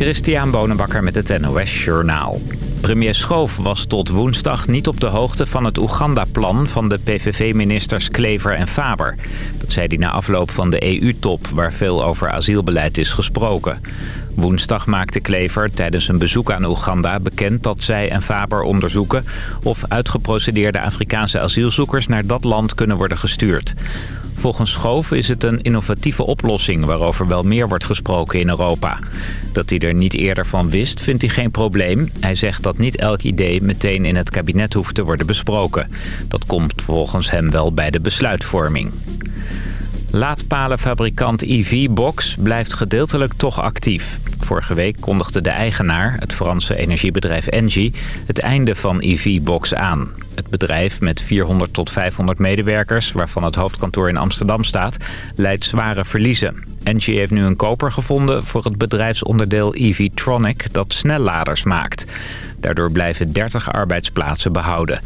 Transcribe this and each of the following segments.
Christian Bonenbakker met het NOS Journaal. Premier Schoof was tot woensdag niet op de hoogte van het Oeganda-plan van de PVV-ministers Klever en Faber. Dat zei hij na afloop van de EU-top waar veel over asielbeleid is gesproken. Woensdag maakte Klever tijdens een bezoek aan Oeganda bekend dat zij en Faber onderzoeken... of uitgeprocedeerde Afrikaanse asielzoekers naar dat land kunnen worden gestuurd. Volgens Schoof is het een innovatieve oplossing waarover wel meer wordt gesproken in Europa. Dat hij er niet eerder van wist, vindt hij geen probleem. Hij zegt dat niet elk idee meteen in het kabinet hoeft te worden besproken. Dat komt volgens hem wel bij de besluitvorming. Laadpalenfabrikant EV-Box blijft gedeeltelijk toch actief. Vorige week kondigde de eigenaar, het Franse energiebedrijf Engie, het einde van EV-Box aan. Het bedrijf met 400 tot 500 medewerkers, waarvan het hoofdkantoor in Amsterdam staat, leidt zware verliezen. Engie heeft nu een koper gevonden voor het bedrijfsonderdeel EV-Tronic dat snelladers maakt. Daardoor blijven 30 arbeidsplaatsen behouden.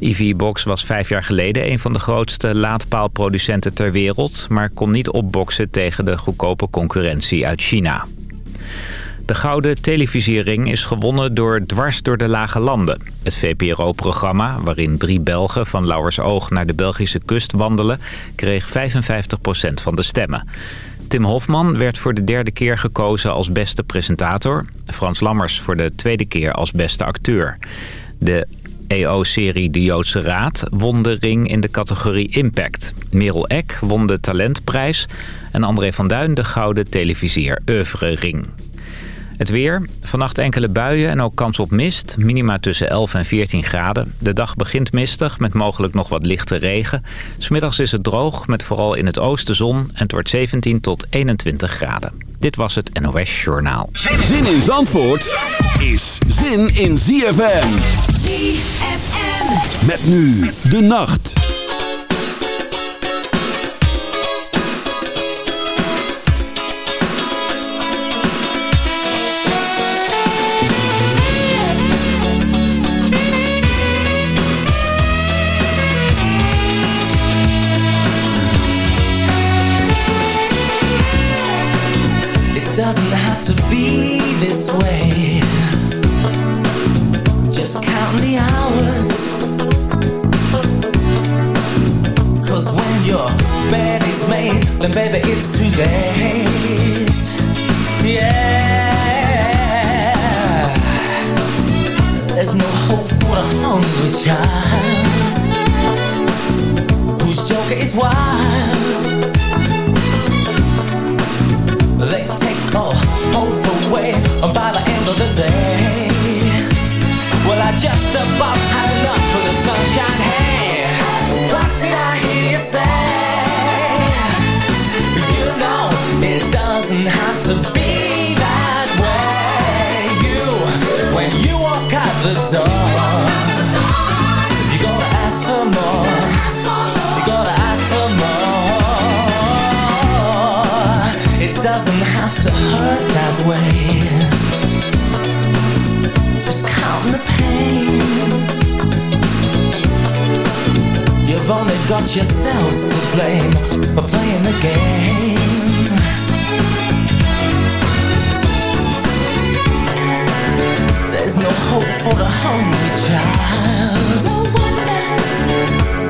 EV-Box was vijf jaar geleden een van de grootste laadpaalproducenten ter wereld... maar kon niet opboksen tegen de goedkope concurrentie uit China. De Gouden Televisiering is gewonnen door Dwars door de Lage Landen. Het VPRO-programma, waarin drie Belgen van Lauwersoog naar de Belgische kust wandelen... kreeg 55% van de stemmen. Tim Hofman werd voor de derde keer gekozen als beste presentator. Frans Lammers voor de tweede keer als beste acteur. De EO-serie De Joodse Raad won de ring in de categorie Impact. Merel Eck won de talentprijs en André van Duin de gouden televisier Oeuvre Ring. Het weer. Vannacht enkele buien en ook kans op mist. Minima tussen 11 en 14 graden. De dag begint mistig met mogelijk nog wat lichte regen. Smiddags is het droog met vooral in het oosten zon. En het wordt 17 tot 21 graden. Dit was het NOS Journaal. Zin in Zandvoort is zin in ZFM. Met nu de nacht. Hungry child.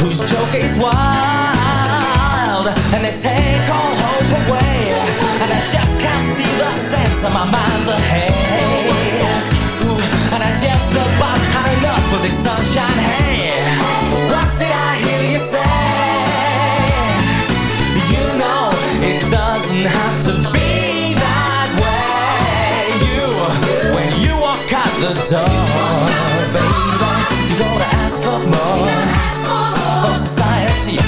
Whose joke is wild and they take all hope away. And I just can't see the sense of my mind's ahead. Ooh, and I just about had enough of this sunshine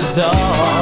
the door,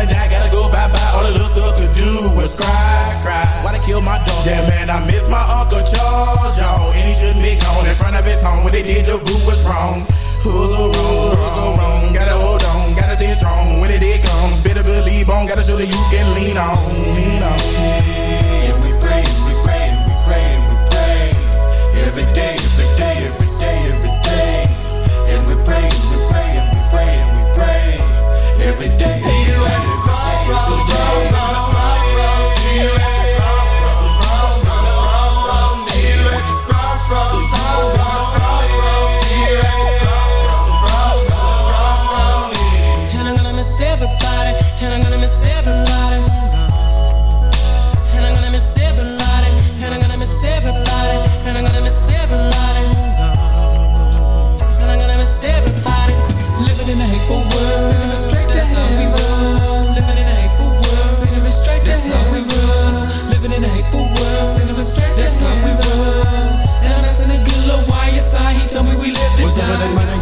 gotta die, gotta go bye bye. All the little thug could do was cry, cry. Why they kill my dog? Yeah, man, I miss my Uncle Charles, y'all. And he shouldn't be gone in front of his home. When they did, the group was wrong. Who's the wrong, who's the wrong? Gotta hold on, gotta stay strong. When it did comes, better believe on. Gotta show that you can lean on, lean on. We pray, we pray, we pray, we pray. Every day, every day, every day, every day. And we pray, we pray, and we pray, and we pray. Every day.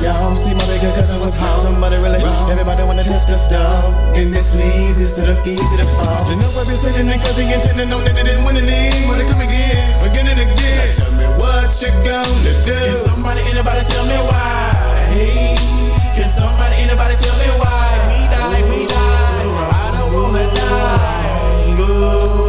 y'all. See my bigger cousin was home. Somebody really wrong. Everybody wanna test the stuff. And this leads is to easy to fall. You know I been sitting and cousin intending on that they didn't wanna leave. Wanna come again, again and again. Now tell me what you gonna do. Can somebody, anybody tell me why? Hey, can somebody, anybody tell me why? We die, we die. I don't wanna die. Ooh.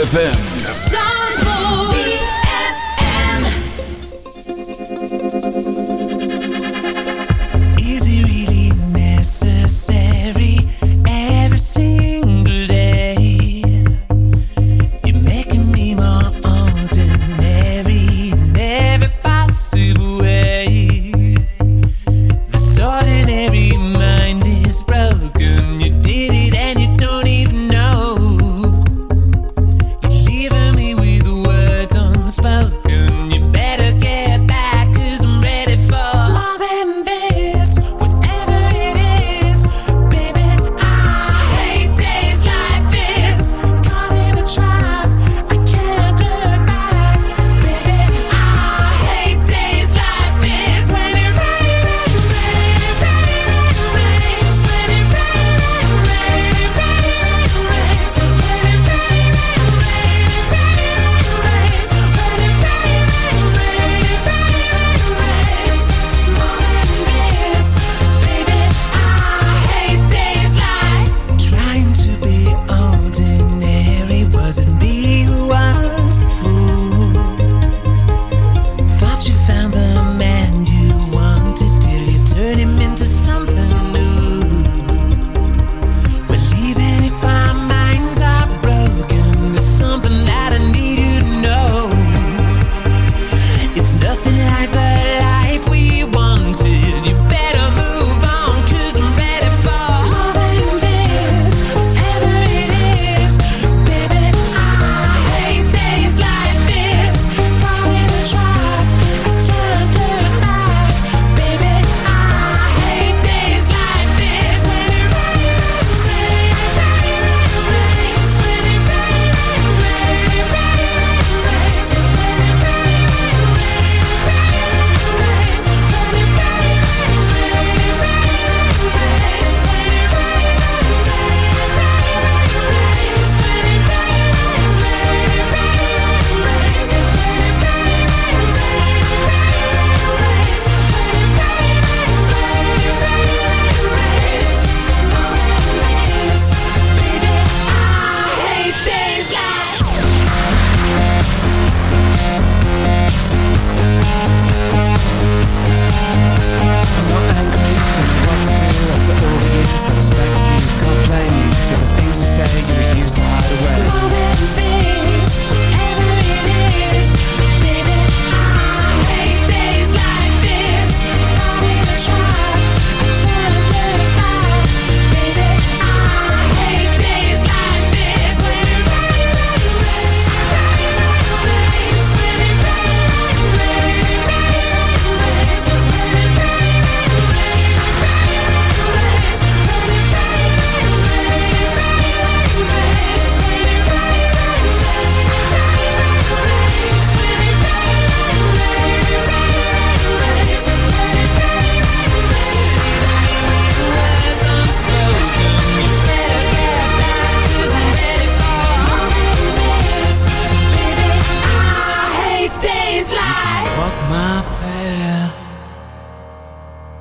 ZFM.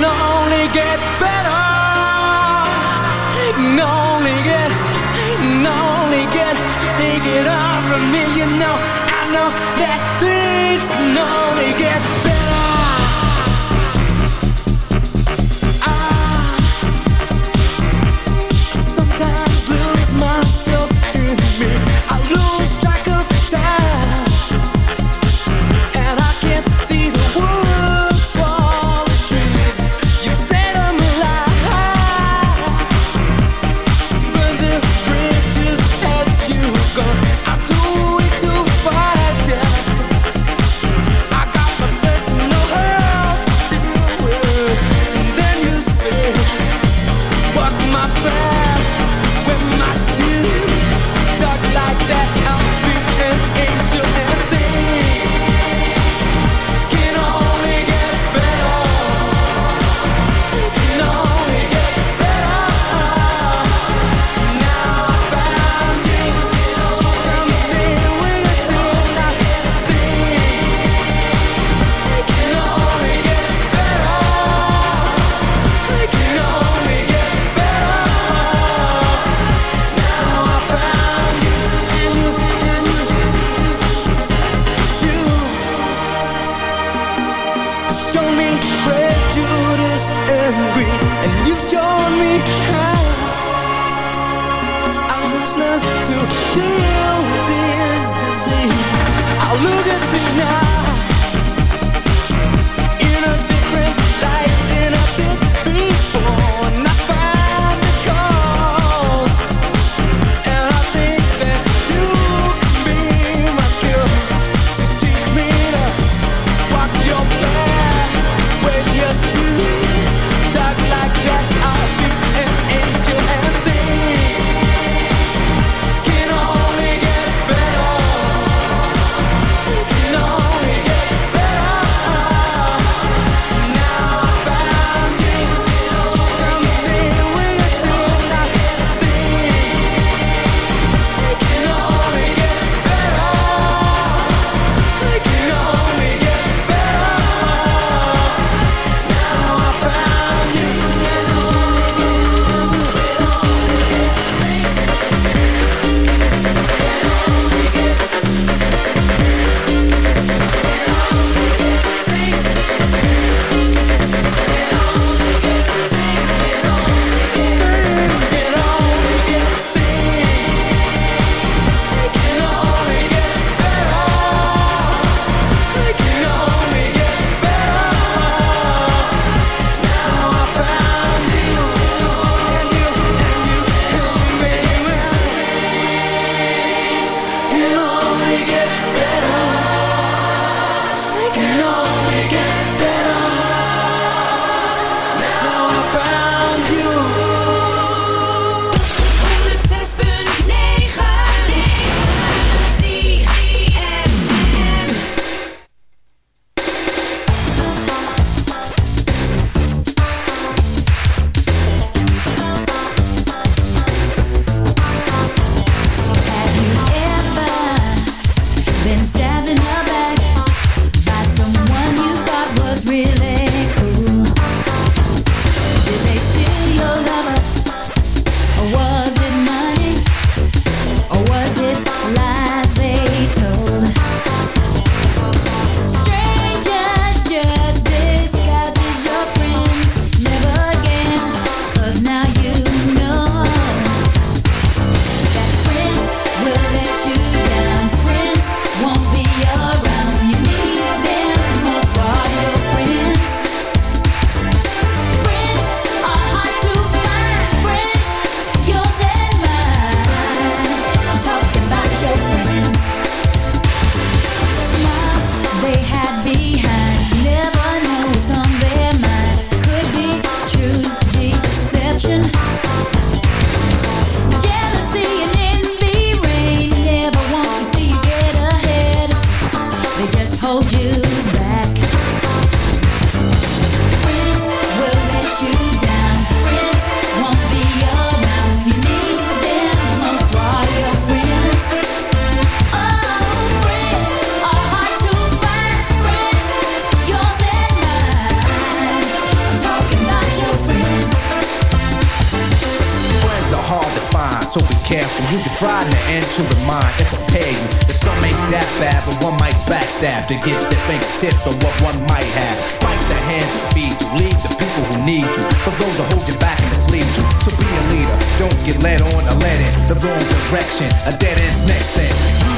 can only get better. It can only get, it can only get, they get over me. You know, I know that things can only get better. I sometimes lose myself in me. So be careful. You can try in the end to remind and prepare you that some ain't that bad, but one might backstab to get their fingertips on what one might have. Bite the hand that feed you, leave the people who need you. For those who hold you back and mislead you. To be a leader, don't get led on or led in the wrong direction. A dead end's next thing.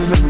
Thank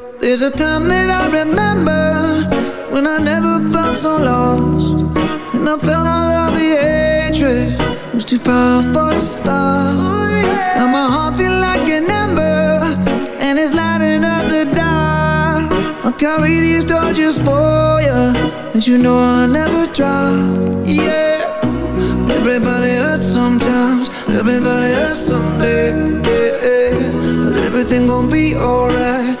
There's a time that I remember when I never felt so lost, and I felt all of the hatred was too powerful to stop. Now my heart feel like an ember, and it's lighting up the dark. I'll carry these torches for you, and you know I'll never drop. Yeah. Everybody hurts sometimes, everybody hurts someday. Yeah, yeah. But everything gon' be alright.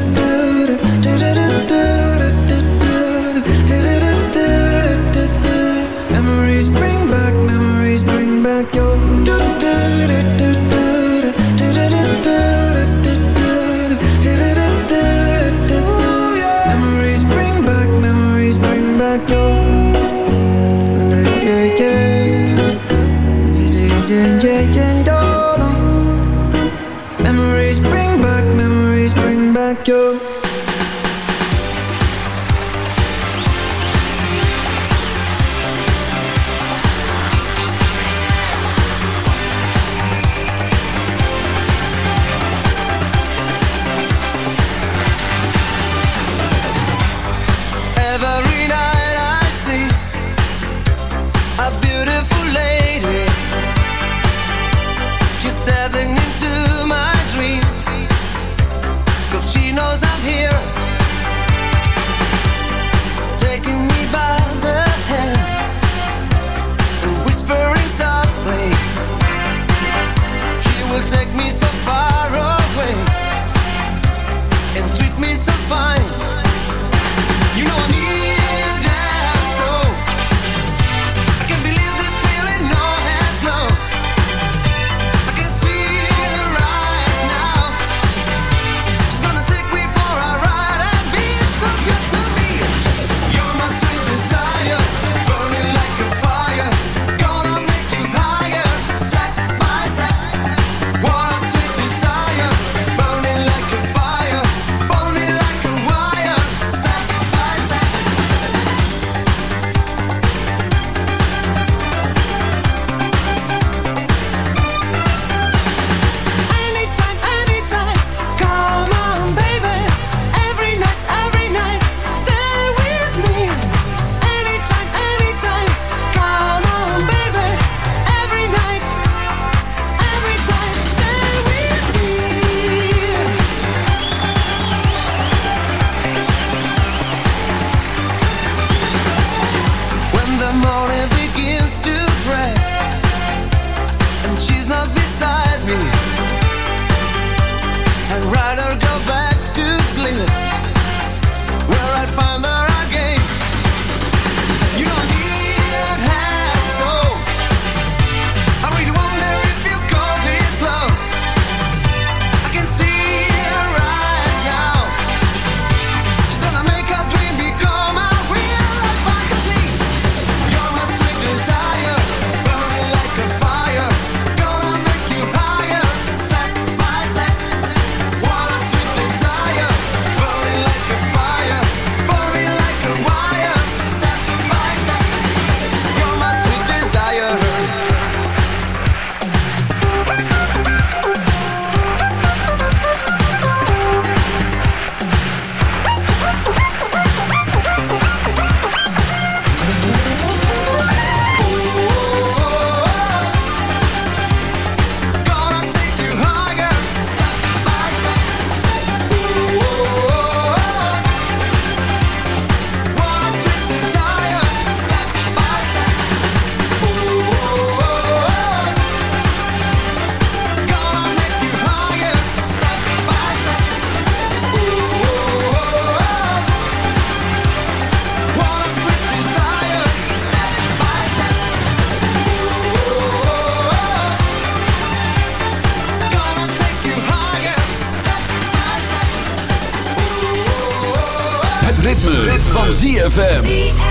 ZFM.